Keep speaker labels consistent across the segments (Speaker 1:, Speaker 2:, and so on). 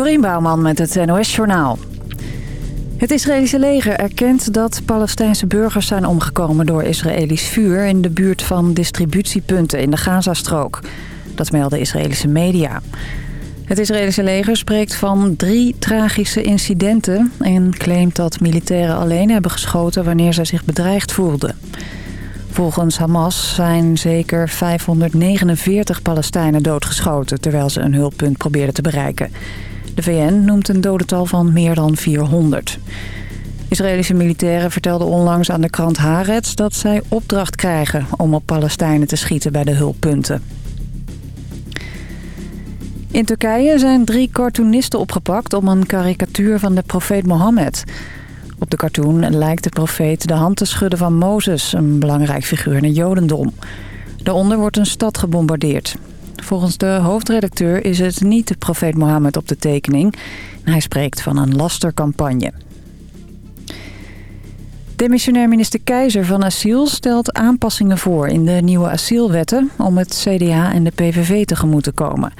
Speaker 1: Dorien Bouwman met het NOS Journaal. Het Israëlische leger erkent dat Palestijnse burgers zijn omgekomen door Israëlisch vuur... in de buurt van distributiepunten in de Gazastrook. Dat melden Israëlische media. Het Israëlische leger spreekt van drie tragische incidenten... en claimt dat militairen alleen hebben geschoten wanneer zij zich bedreigd voelden. Volgens Hamas zijn zeker 549 Palestijnen doodgeschoten... terwijl ze een hulppunt probeerden te bereiken. De VN noemt een dodental van meer dan 400. Israëlische militairen vertelden onlangs aan de krant Haaretz... dat zij opdracht krijgen om op Palestijnen te schieten bij de hulppunten. In Turkije zijn drie cartoonisten opgepakt om een karikatuur van de profeet Mohammed. Op de cartoon lijkt de profeet de hand te schudden van Mozes, een belangrijk figuur in het jodendom. Daaronder wordt een stad gebombardeerd. Volgens de hoofdredacteur is het niet de profeet Mohammed op de tekening. Hij spreekt van een lastercampagne. Demissionair minister Keizer van Asiel stelt aanpassingen voor in de nieuwe asielwetten... om het CDA en de PVV tegemoet te komen.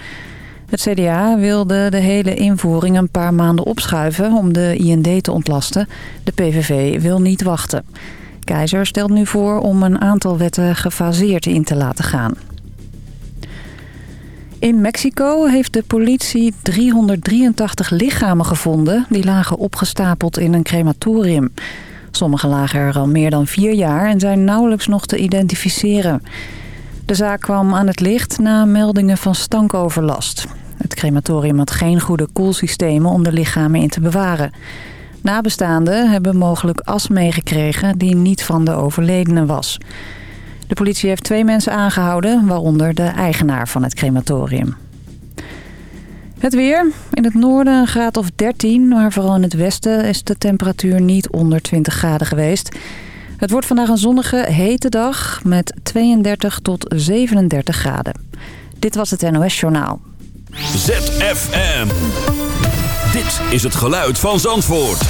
Speaker 1: Het CDA wilde de hele invoering een paar maanden opschuiven om de IND te ontlasten. De PVV wil niet wachten. Keizer stelt nu voor om een aantal wetten gefaseerd in te laten gaan. In Mexico heeft de politie 383 lichamen gevonden... die lagen opgestapeld in een crematorium. Sommige lagen er al meer dan vier jaar en zijn nauwelijks nog te identificeren. De zaak kwam aan het licht na meldingen van stankoverlast. Het crematorium had geen goede koelsystemen om de lichamen in te bewaren. Nabestaanden hebben mogelijk as meegekregen die niet van de overledene was. De politie heeft twee mensen aangehouden, waaronder de eigenaar van het crematorium. Het weer. In het noorden een graad of 13, maar vooral in het westen is de temperatuur niet onder 20 graden geweest. Het wordt vandaag een zonnige, hete dag met 32 tot 37 graden. Dit was het NOS Journaal.
Speaker 2: ZFM. Dit is het geluid van Zandvoort.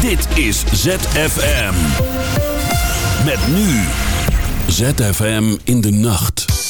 Speaker 2: Dit is ZFM. Met nu ZFM in de nacht.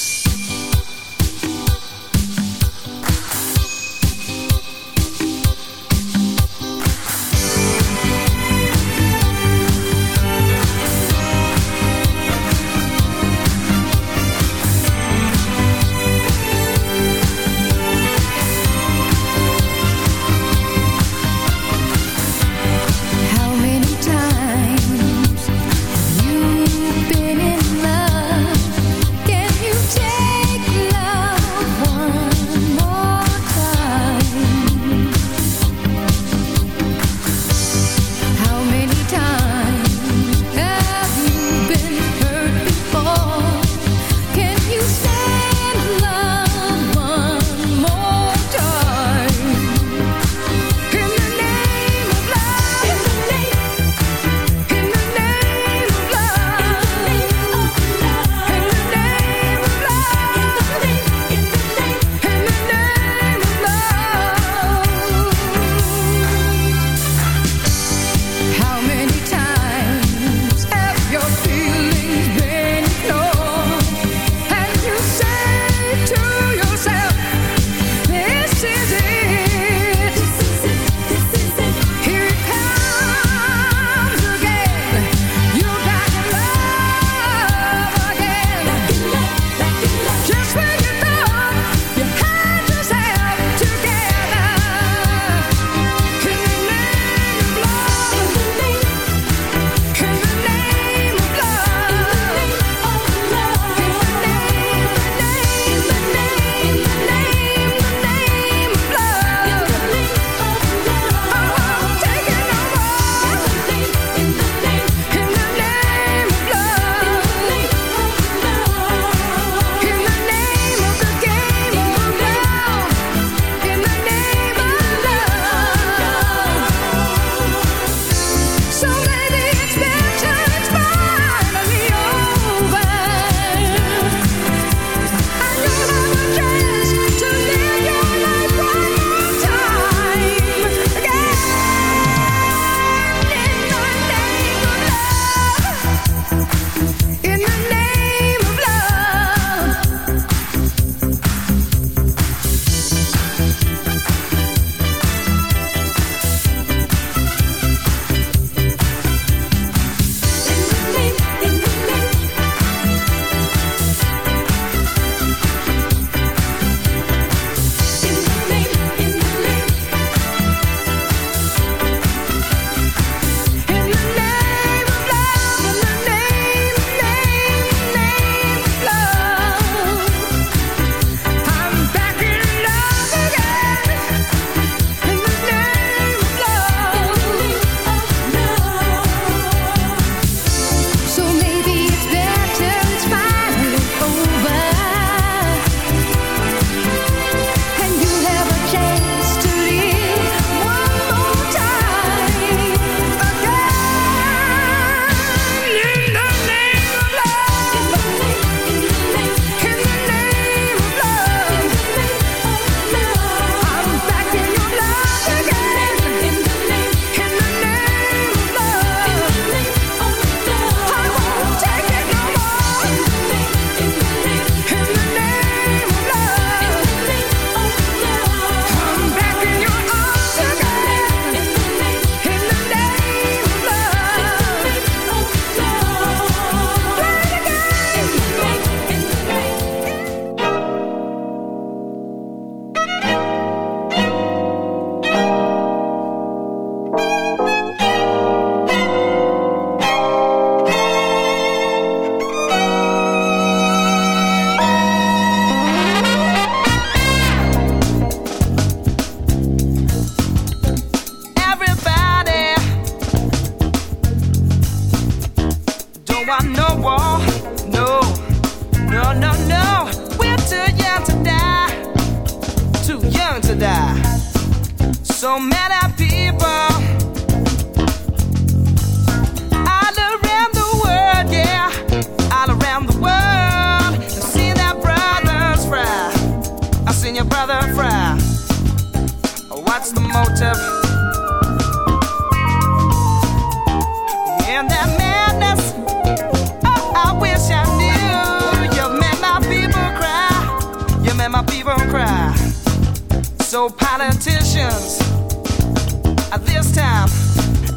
Speaker 3: distance. At this time,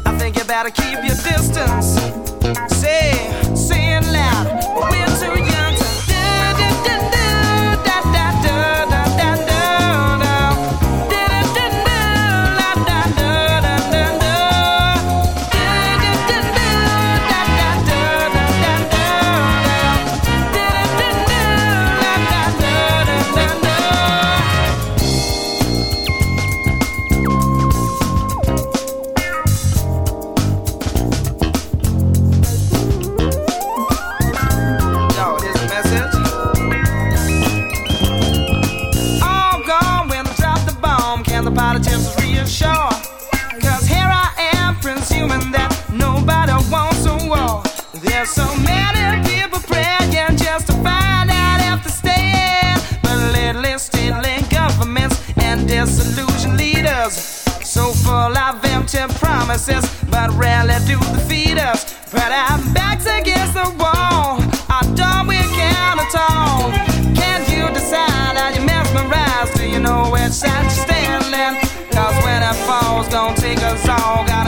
Speaker 3: I think you better keep your distance. Say, say it loud, we're too young. as I stand Cause when it falls, gonna take us all. Got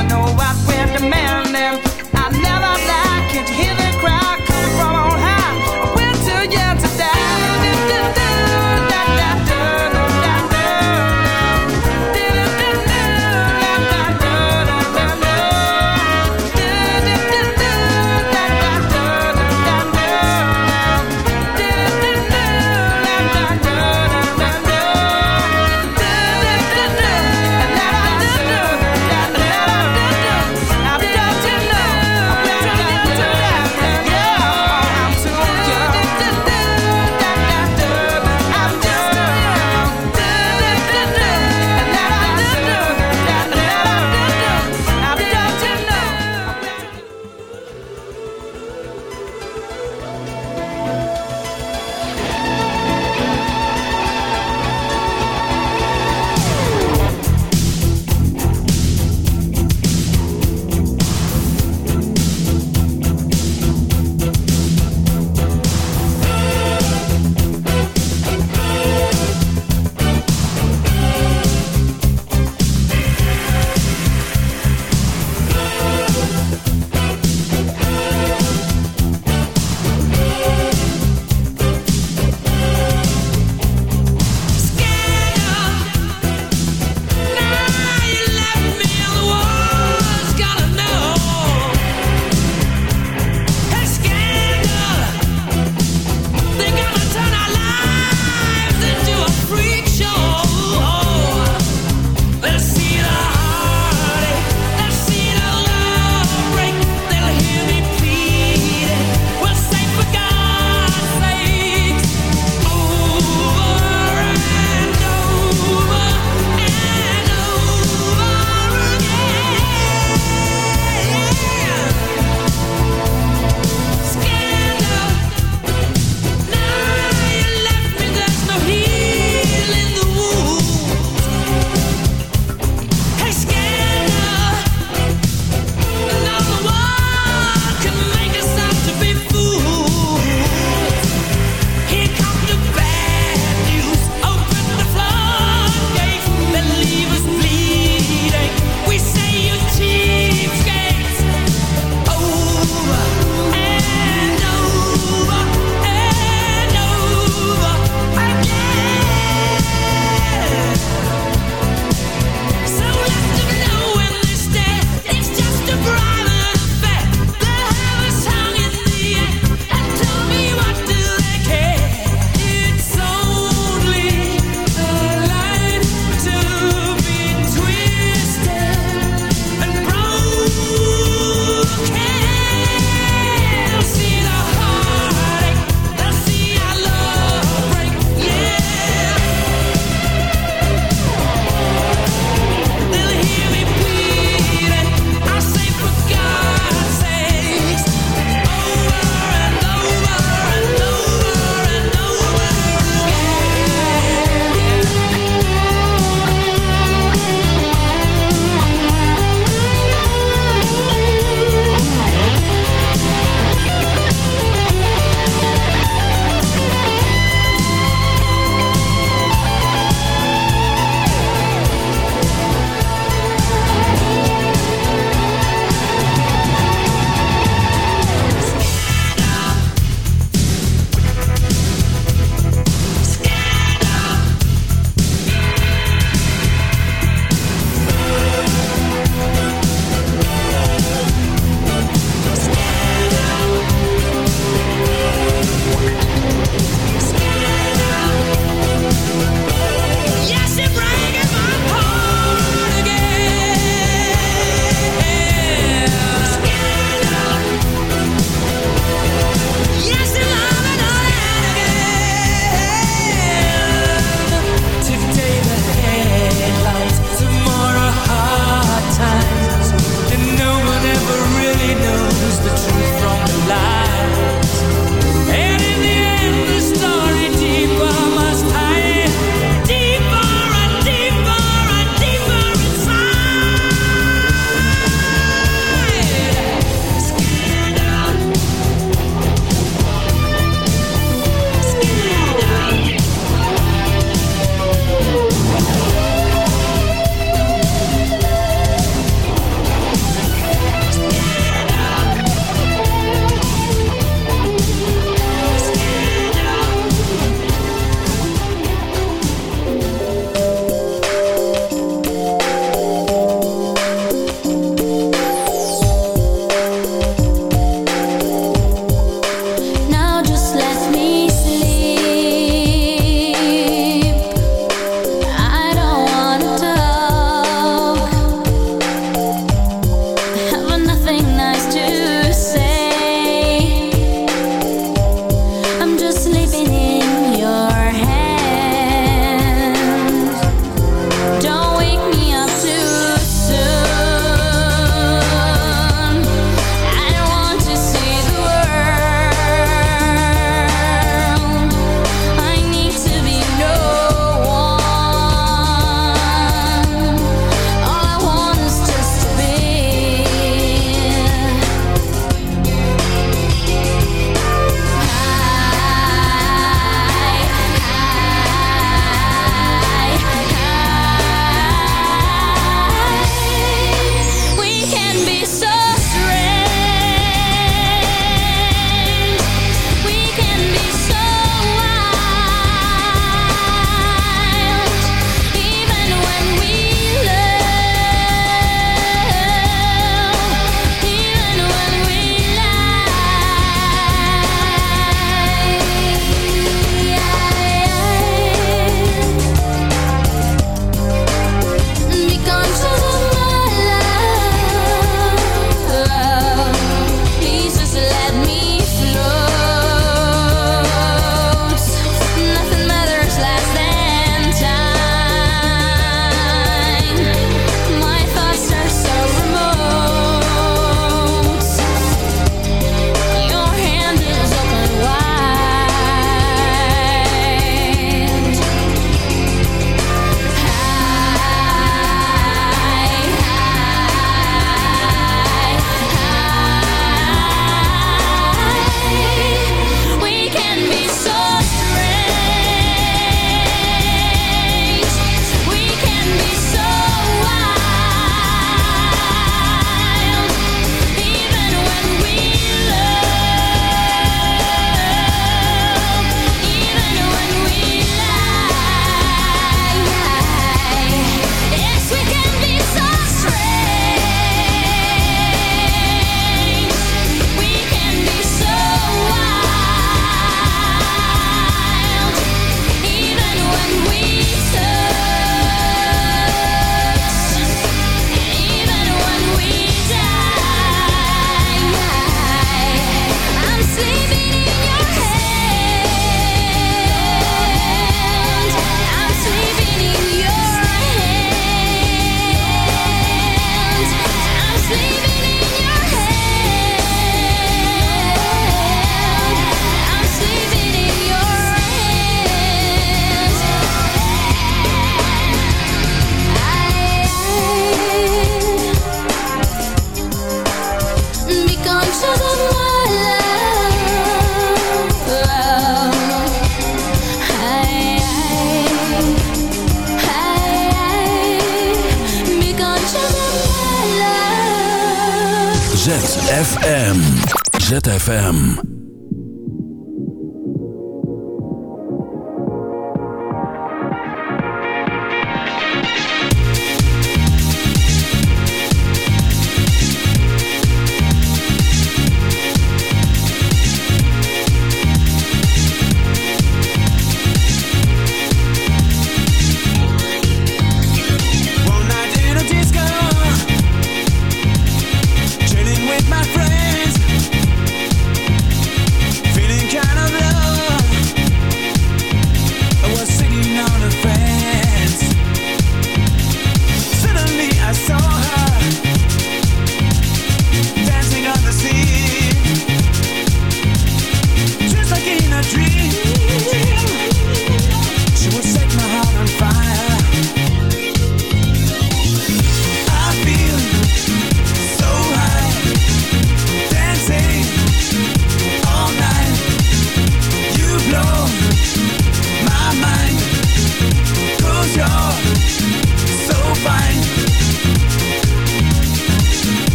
Speaker 3: ZFM.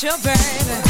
Speaker 3: Drive boy,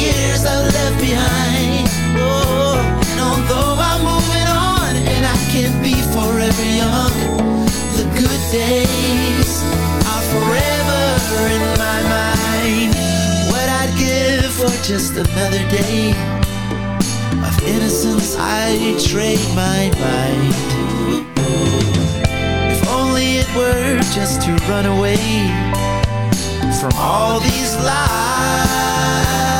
Speaker 3: years I've left behind. Oh, and although I'm moving on and I can't be forever young, the good days are forever in my mind. What I'd give for just another day of innocence, I trade my mind. If only it were just to run away from all these lies.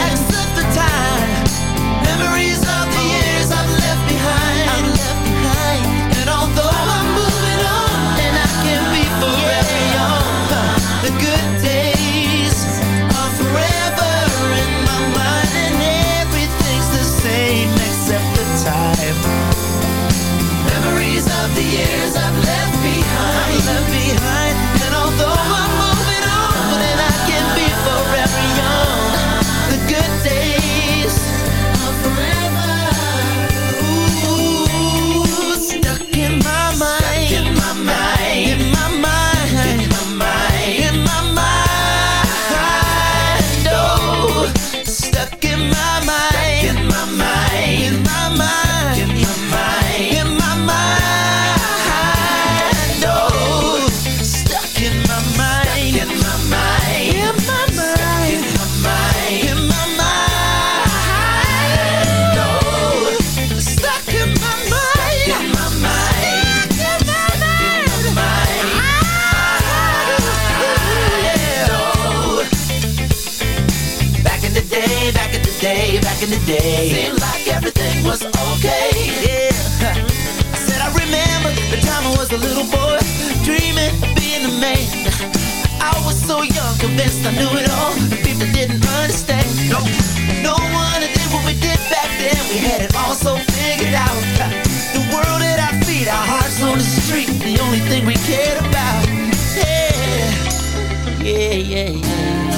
Speaker 4: years I've left behind. I've left behind.
Speaker 5: so young, convinced I knew it all. The people didn't
Speaker 4: understand. No, no one did what we did back then. We had it all
Speaker 6: so figured out. The world at our feet, our hearts on the street, the only thing we cared about. Yeah, yeah, yeah. yeah.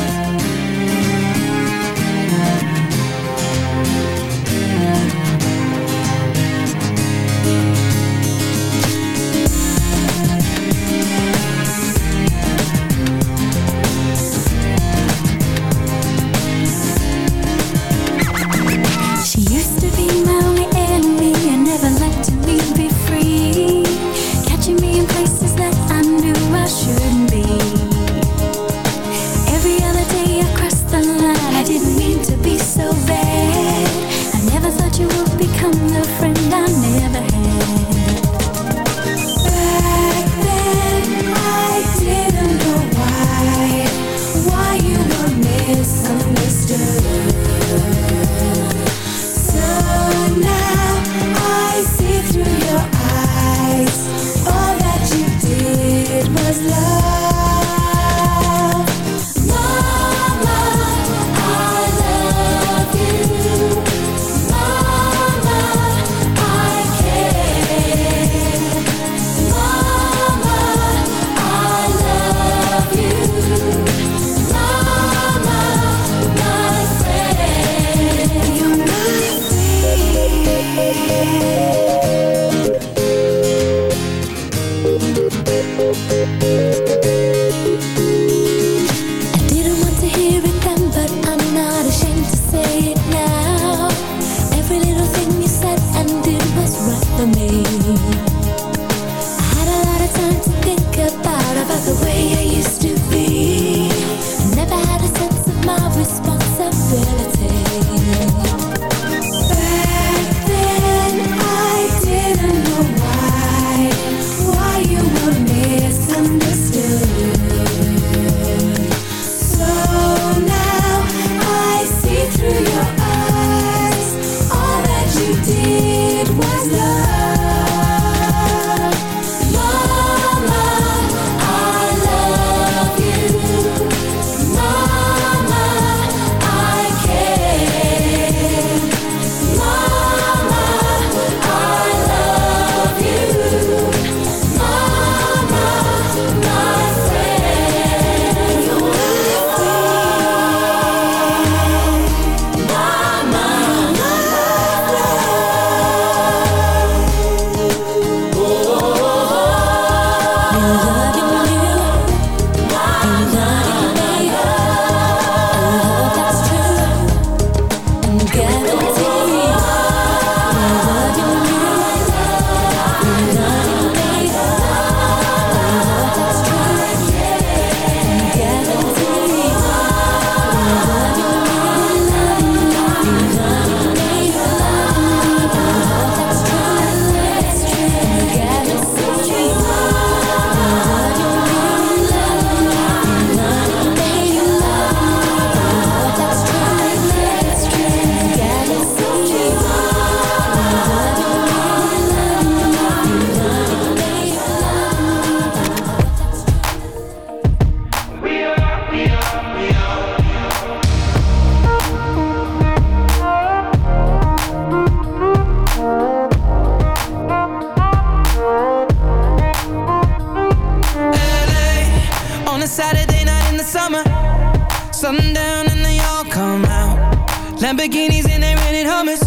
Speaker 6: bikinis and they're renting Hummers.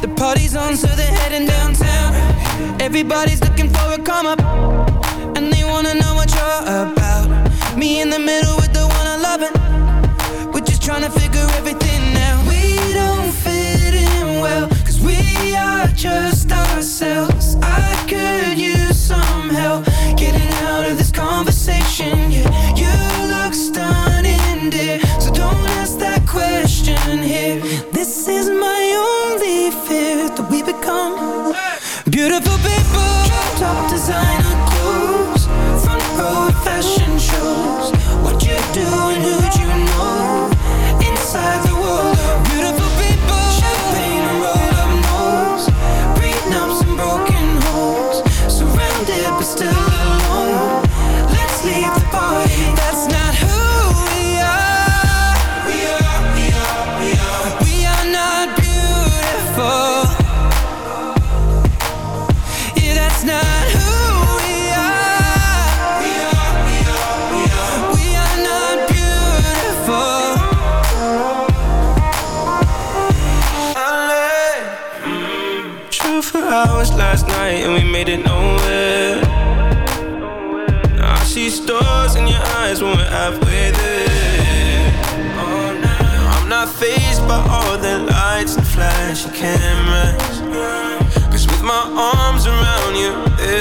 Speaker 6: The party's on, so they're heading downtown. Everybody's looking for a come up.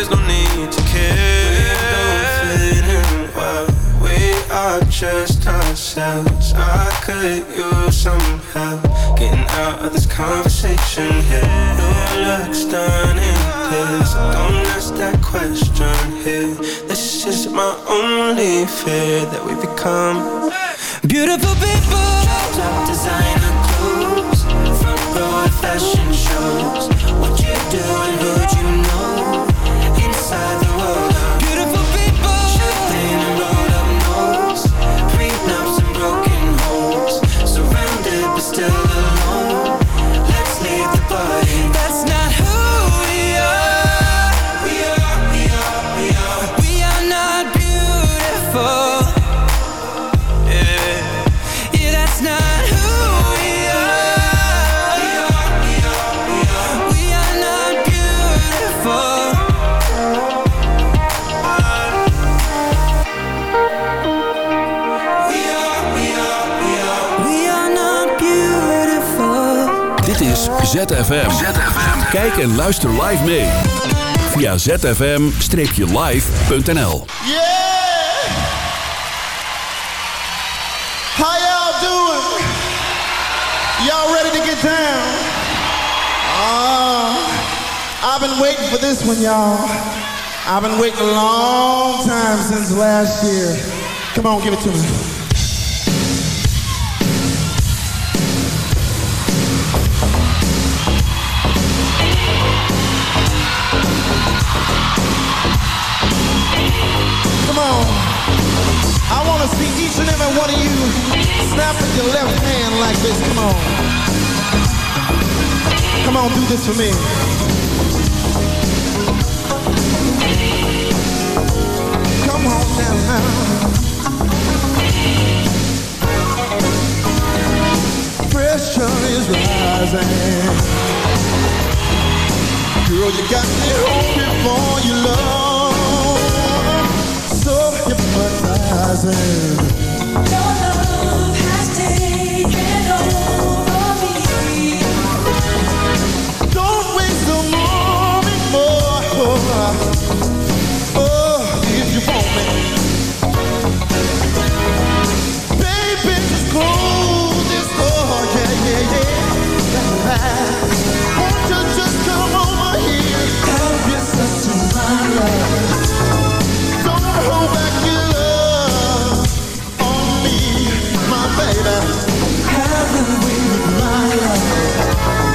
Speaker 6: There's no need to care. We don't fit in well. We are just ourselves. I could use some help getting out of this conversation here. Your looks done in this. Don't ask that question here. This is my only fear that we become beautiful people. Top designer clothes, front row fashion shows. What you doing?
Speaker 2: ZFM. ZFM. Kijk en luister live mee. Via zfm-live.nl
Speaker 7: Yeah! How y'all doing? Y'all ready to get down? Uh, I've been waiting for this one, y'all. I've been waiting a long time since last year. Come on, give it to me. One of you snap with your left hand like this. Come on. Come on, do this for me. Come on now. Pressure is rising. Girl, you got me hungry for your love. So hypnotizing.
Speaker 8: Your love has taken over me.
Speaker 7: Don't waste a moment more. Oh, if you want me. Baby, just close this door. Yeah, yeah, yeah. Won't you just come over here? Help yourself to my love. Don't hold back baby. Have your way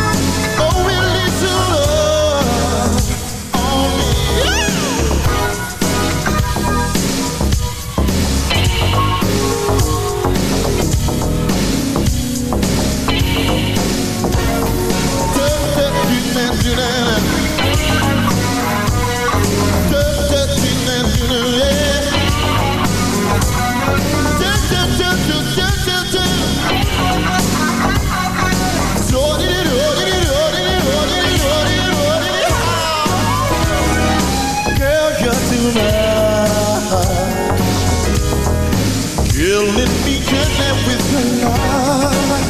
Speaker 7: me with your love.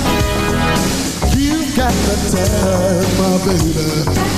Speaker 7: You got the time, my baby.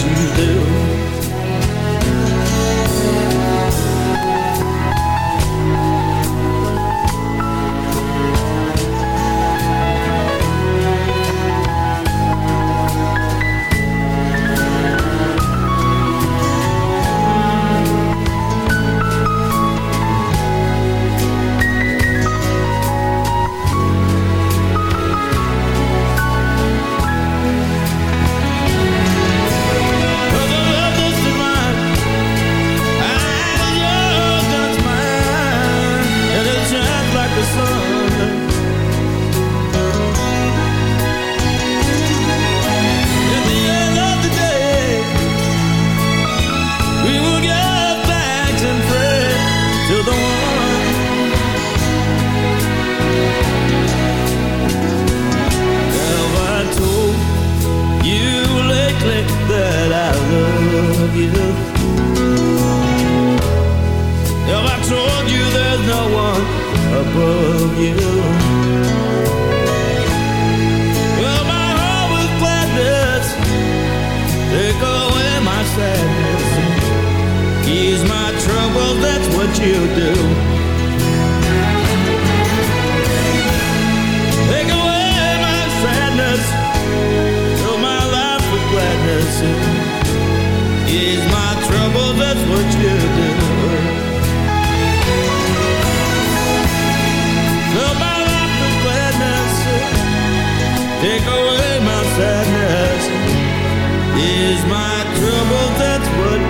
Speaker 9: That's what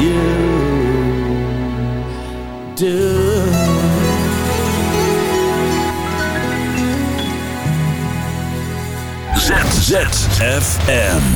Speaker 9: you do.
Speaker 10: ZZFM.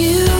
Speaker 11: you.